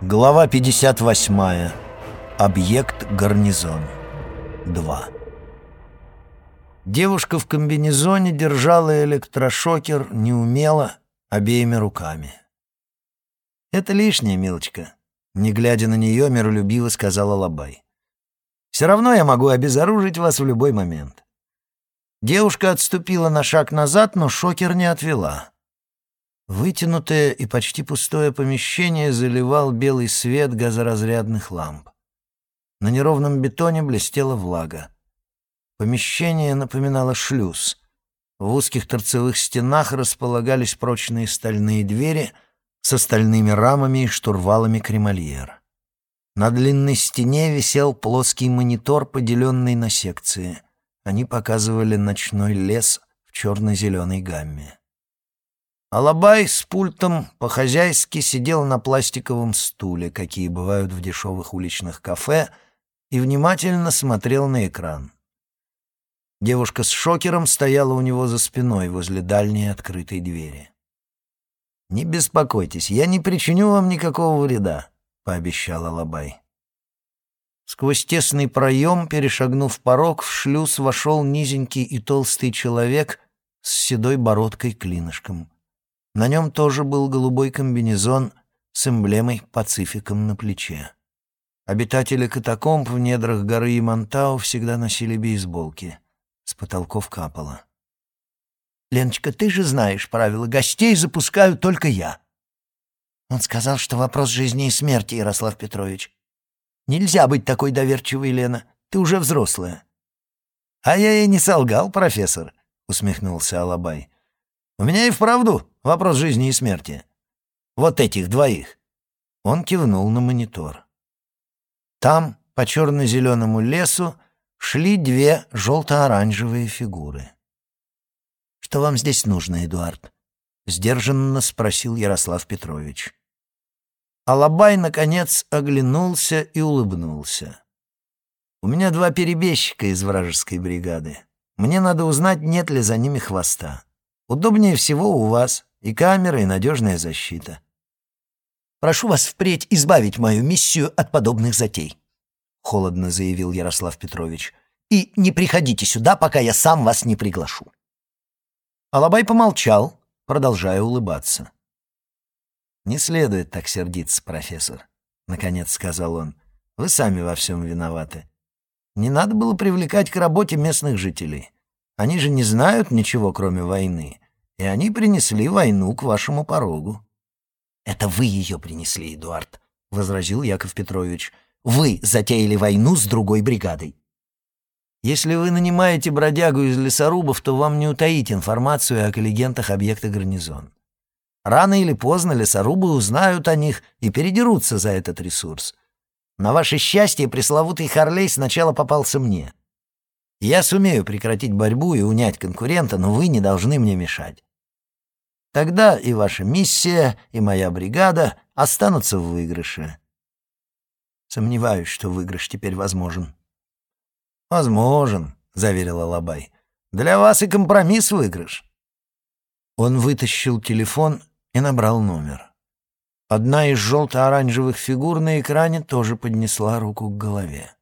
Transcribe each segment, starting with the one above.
Глава 58. Объект гарнизон. 2. Девушка в комбинезоне держала электрошокер неумело, обеими руками. «Это лишнее, милочка», — не глядя на нее, миролюбиво сказала Лабай. «Все равно я могу обезоружить вас в любой момент». Девушка отступила на шаг назад, но шокер не отвела. Вытянутое и почти пустое помещение заливал белый свет газоразрядных ламп. На неровном бетоне блестела влага. Помещение напоминало шлюз. В узких торцевых стенах располагались прочные стальные двери с стальными рамами и штурвалами кремольер. На длинной стене висел плоский монитор, поделенный на секции. Они показывали ночной лес в черно-зеленой гамме. Алабай с пультом по-хозяйски сидел на пластиковом стуле, какие бывают в дешевых уличных кафе, и внимательно смотрел на экран. Девушка с шокером стояла у него за спиной возле дальней открытой двери. «Не беспокойтесь, я не причиню вам никакого вреда», — пообещал Алабай. Сквозь тесный проем, перешагнув порог, в шлюз вошел низенький и толстый человек с седой бородкой-клинышком. На нем тоже был голубой комбинезон с эмблемой «Пацификом» на плече. Обитатели катакомб в недрах горы Имантау всегда носили бейсболки. С потолков капало. «Леночка, ты же знаешь правила. Гостей запускаю только я». Он сказал, что вопрос жизни и смерти, Ярослав Петрович. Нельзя быть такой доверчивой, Лена. Ты уже взрослая. «А я и не солгал, профессор», — усмехнулся Алабай. «У меня и вправду Вопрос жизни и смерти. Вот этих двоих. Он кивнул на монитор. Там, по черно-зеленому лесу, шли две желто-оранжевые фигуры. «Что вам здесь нужно, Эдуард?» — сдержанно спросил Ярослав Петрович. Алабай, наконец, оглянулся и улыбнулся. «У меня два перебежчика из вражеской бригады. Мне надо узнать, нет ли за ними хвоста. Удобнее всего у вас. И камера, и надежная защита. «Прошу вас впредь избавить мою миссию от подобных затей», — холодно заявил Ярослав Петрович. «И не приходите сюда, пока я сам вас не приглашу». Алабай помолчал, продолжая улыбаться. «Не следует так сердиться, профессор», — наконец сказал он. «Вы сами во всем виноваты. Не надо было привлекать к работе местных жителей. Они же не знают ничего, кроме войны и они принесли войну к вашему порогу». «Это вы ее принесли, Эдуард», — возразил Яков Петрович. «Вы затеяли войну с другой бригадой». «Если вы нанимаете бродягу из лесорубов, то вам не утаить информацию о коллегентах объекта гарнизон. Рано или поздно лесорубы узнают о них и передерутся за этот ресурс. На ваше счастье, пресловутый Харлей сначала попался мне. Я сумею прекратить борьбу и унять конкурента, но вы не должны мне мешать. Тогда и ваша миссия, и моя бригада останутся в выигрыше. Сомневаюсь, что выигрыш теперь возможен. Возможен, заверил Алабай. Для вас и компромисс выигрыш. Он вытащил телефон и набрал номер. Одна из желто-оранжевых фигур на экране тоже поднесла руку к голове.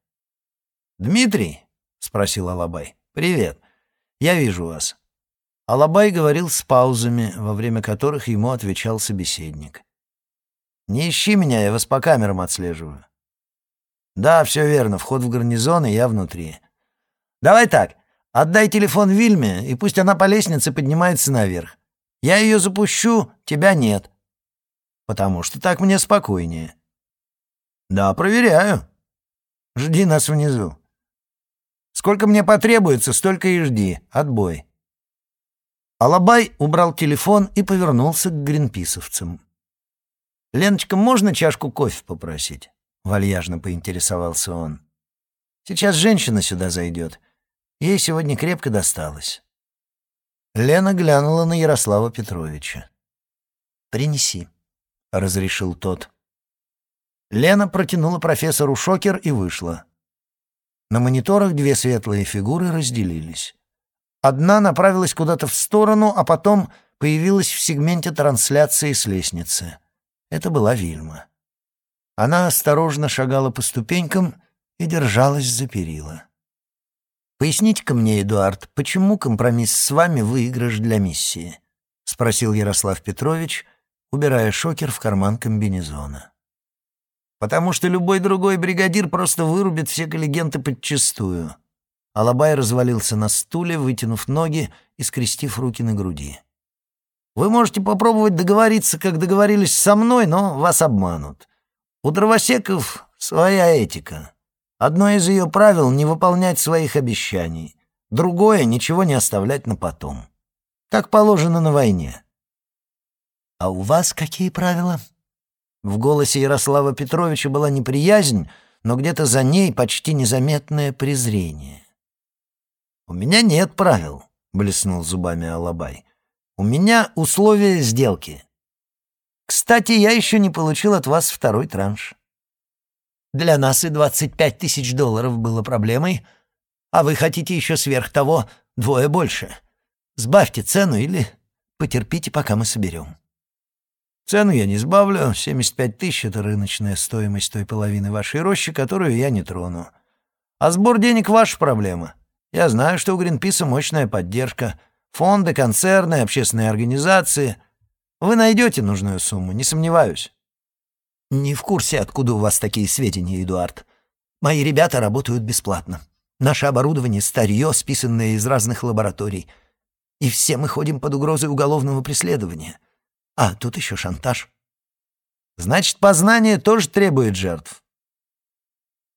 «Дмитрий?» — спросил Алабай. «Привет. Я вижу вас. Алабай говорил с паузами, во время которых ему отвечал собеседник. «Не ищи меня, я вас по камерам отслеживаю». «Да, все верно, вход в гарнизон, и я внутри». «Давай так, отдай телефон Вильме, и пусть она по лестнице поднимается наверх. Я ее запущу, тебя нет». «Потому что так мне спокойнее». «Да, проверяю». «Жди нас внизу». «Сколько мне потребуется, столько и жди. Отбой». Алабай убрал телефон и повернулся к гринписовцам. «Леночка, можно чашку кофе попросить?» — вальяжно поинтересовался он. «Сейчас женщина сюда зайдет. Ей сегодня крепко досталось». Лена глянула на Ярослава Петровича. «Принеси», — разрешил тот. Лена протянула профессору шокер и вышла. На мониторах две светлые фигуры разделились. Одна направилась куда-то в сторону, а потом появилась в сегменте трансляции с лестницы. Это была Вильма. Она осторожно шагала по ступенькам и держалась за перила. «Поясните-ка мне, Эдуард, почему компромисс с вами выигрыш для миссии?» — спросил Ярослав Петрович, убирая шокер в карман комбинезона. «Потому что любой другой бригадир просто вырубит все коллегенты подчистую». Алабай развалился на стуле, вытянув ноги и скрестив руки на груди. «Вы можете попробовать договориться, как договорились со мной, но вас обманут. У дровосеков своя этика. Одно из ее правил — не выполнять своих обещаний, другое — ничего не оставлять на потом. Так положено на войне. «А у вас какие правила?» В голосе Ярослава Петровича была неприязнь, но где-то за ней почти незаметное презрение. «У меня нет правил», — блеснул зубами Алабай. «У меня условия сделки. Кстати, я еще не получил от вас второй транш. Для нас и 25 тысяч долларов было проблемой, а вы хотите еще сверх того двое больше. Сбавьте цену или потерпите, пока мы соберем». «Цену я не сбавлю. 75 тысяч — это рыночная стоимость той половины вашей рощи, которую я не трону. А сбор денег — ваша проблема. Я знаю, что у Гринписа мощная поддержка. Фонды, концерны, общественные организации. Вы найдете нужную сумму, не сомневаюсь». «Не в курсе, откуда у вас такие сведения, Эдуард. Мои ребята работают бесплатно. Наше оборудование — старье, списанное из разных лабораторий. И все мы ходим под угрозой уголовного преследования. А, тут еще шантаж». «Значит, познание тоже требует жертв».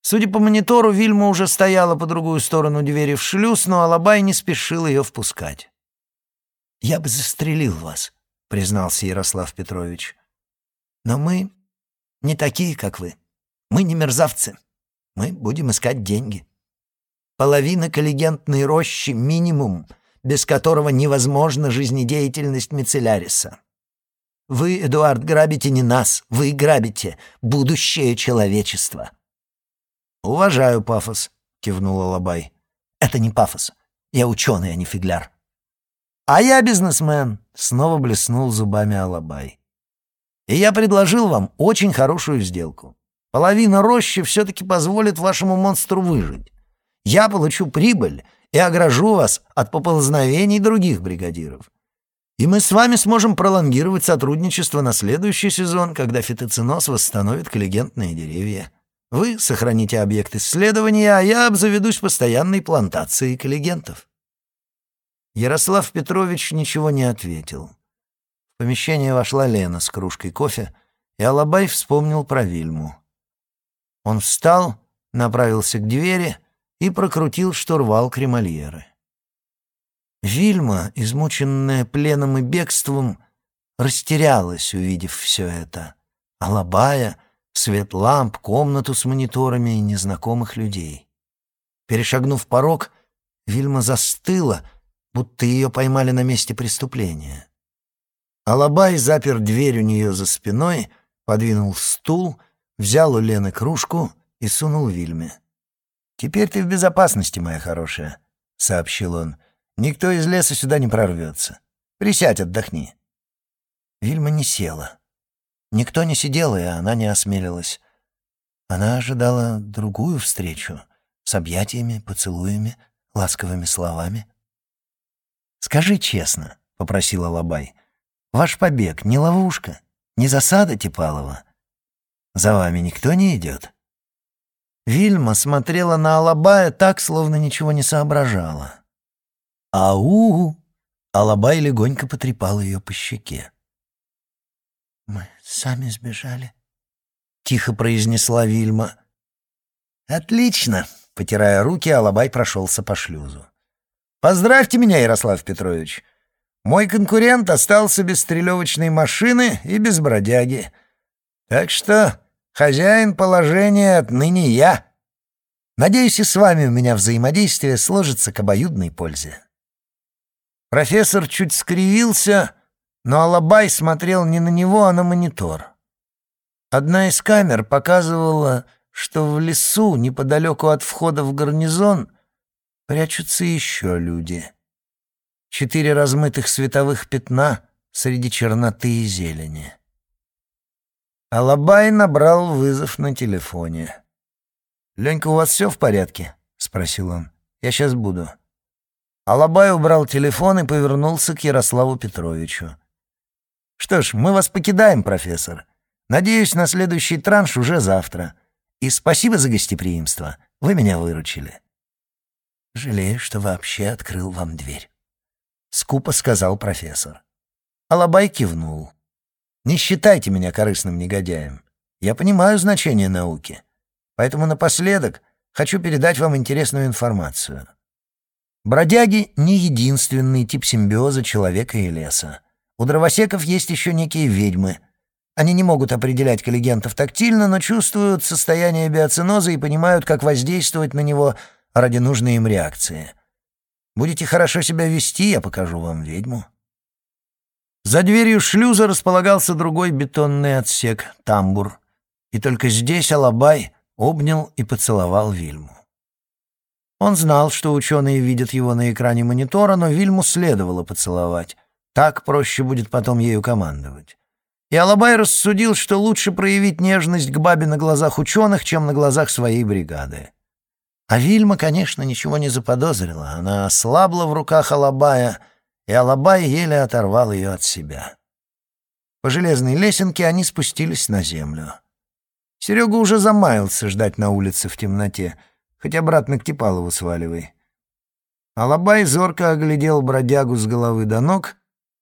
Судя по монитору, Вильма уже стояла по другую сторону двери в шлюз, но Алабай не спешил ее впускать. «Я бы застрелил вас», — признался Ярослав Петрович. «Но мы не такие, как вы. Мы не мерзавцы. Мы будем искать деньги. Половина коллигентной рощи — минимум, без которого невозможна жизнедеятельность Мицеляриса. Вы, Эдуард, грабите не нас, вы грабите будущее человечества». «Уважаю пафос», — кивнул Алабай. «Это не пафос. Я ученый, а не фигляр». «А я бизнесмен», — снова блеснул зубами Алабай. И я предложил вам очень хорошую сделку. Половина рощи все-таки позволит вашему монстру выжить. Я получу прибыль и огражу вас от поползновений других бригадиров. И мы с вами сможем пролонгировать сотрудничество на следующий сезон, когда фитоциноз восстановит коллегентные деревья. Вы сохраните объект исследования, а я обзаведусь постоянной плантацией коллегентов». Ярослав Петрович ничего не ответил. В помещение вошла Лена с кружкой кофе, и Алабай вспомнил про Вильму. Он встал, направился к двери и прокрутил штурвал кремольеры. Вильма, измученная пленом и бегством, растерялась, увидев все это. Алабая, свет ламп, комнату с мониторами и незнакомых людей. Перешагнув порог, Вильма застыла, будто ее поймали на месте преступления. Алабай запер дверь у нее за спиной, подвинул стул, взял у Лены кружку и сунул Вильме. «Теперь ты в безопасности, моя хорошая», — сообщил он. «Никто из леса сюда не прорвется. Присядь, отдохни». Вильма не села. Никто не сидел, и она не осмелилась. Она ожидала другую встречу с объятиями, поцелуями, ласковыми словами. «Скажи честно», — попросила Лабай, — Ваш побег не ловушка, не засада Типалова. За вами никто не идет?» Вильма смотрела на Алабая так, словно ничего не соображала. «Ау!» — Алабай легонько потрепал ее по щеке. «Мы сами сбежали», — тихо произнесла Вильма. «Отлично!» — потирая руки, Алабай прошелся по шлюзу. «Поздравьте меня, Ярослав Петрович. Мой конкурент остался без стрелевочной машины и без бродяги. Так что хозяин положения отныне я. Надеюсь, и с вами у меня взаимодействие сложится к обоюдной пользе». Профессор чуть скривился, но Алабай смотрел не на него, а на монитор. Одна из камер показывала, что в лесу, неподалеку от входа в гарнизон, прячутся еще люди — четыре размытых световых пятна среди черноты и зелени. Алабай набрал вызов на телефоне. «Ленька, у вас все в порядке?» — спросил он. «Я сейчас буду». Алабай убрал телефон и повернулся к Ярославу Петровичу. «Что ж, мы вас покидаем, профессор. Надеюсь, на следующий транш уже завтра. И спасибо за гостеприимство. Вы меня выручили». «Жалею, что вообще открыл вам дверь», — скупо сказал профессор. Алабай кивнул. «Не считайте меня корыстным негодяем. Я понимаю значение науки. Поэтому напоследок хочу передать вам интересную информацию. Бродяги — не единственный тип симбиоза человека и леса. У дровосеков есть еще некие ведьмы. Они не могут определять коллегентов тактильно, но чувствуют состояние биоциноза и понимают, как воздействовать на него ради нужной им реакции. Будете хорошо себя вести, я покажу вам ведьму. За дверью шлюза располагался другой бетонный отсек — тамбур. И только здесь Алабай обнял и поцеловал Вильму. Он знал, что ученые видят его на экране монитора, но Вильму следовало поцеловать. Так проще будет потом ею командовать. И Алабай рассудил, что лучше проявить нежность к бабе на глазах ученых, чем на глазах своей бригады. А Вильма, конечно, ничего не заподозрила. Она ослабла в руках Алабая, и Алабай еле оторвал ее от себя. По железной лесенке они спустились на землю. Серега уже замаялся ждать на улице в темноте, хоть обратно к Типалову сваливай. Алабай зорко оглядел бродягу с головы до ног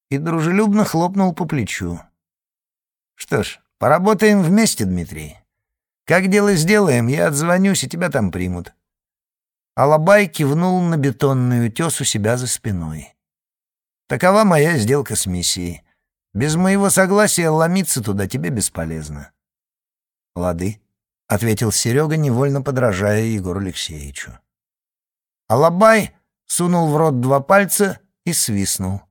и дружелюбно хлопнул по плечу. «Что ж, поработаем вместе, Дмитрий. Как дело сделаем, я отзвонюсь, и тебя там примут». Алабай кивнул на бетонный утес у себя за спиной. «Такова моя сделка с миссией. Без моего согласия ломиться туда тебе бесполезно. «Лады», — ответил Серега, невольно подражая Егору Алексеевичу. Алабай сунул в рот два пальца и свистнул.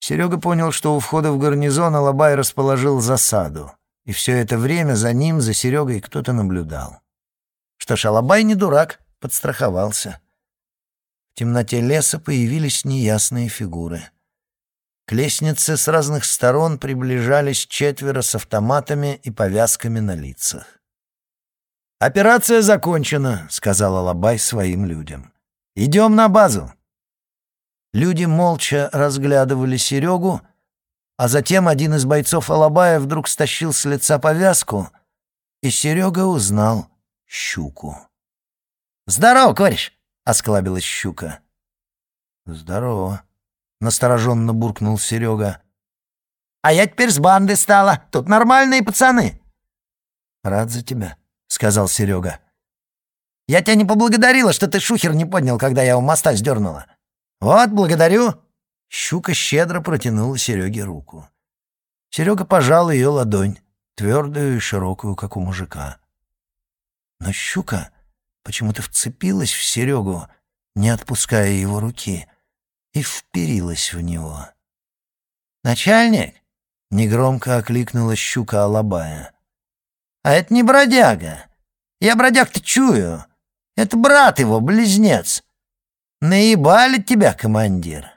Серега понял, что у входа в гарнизон Алабай расположил засаду, и все это время за ним, за Серегой, кто-то наблюдал. Что ж, Алабай не дурак, подстраховался. В темноте леса появились неясные фигуры — к лестнице с разных сторон приближались четверо с автоматами и повязками на лицах. «Операция закончена», — сказал Алабай своим людям. «Идем на базу». Люди молча разглядывали Серегу, а затем один из бойцов Алабая вдруг стащил с лица повязку, и Серега узнал щуку. «Здорово, кореш!» — осклабилась щука. «Здорово», настороженно буркнул Серега. «А я теперь с банды стала. Тут нормальные пацаны». «Рад за тебя», — сказал Серега. «Я тебя не поблагодарила, что ты шухер не поднял, когда я у моста сдернула. Вот, благодарю». Щука щедро протянула Сереге руку. Серега пожал ее ладонь, твердую и широкую, как у мужика. Но щука почему-то вцепилась в Серегу, не отпуская его руки — и вперилась в него. «Начальник!» — негромко окликнула щука Алабая. «А это не бродяга. Я бродяг-то чую. Это брат его, близнец. Наебали тебя, командир».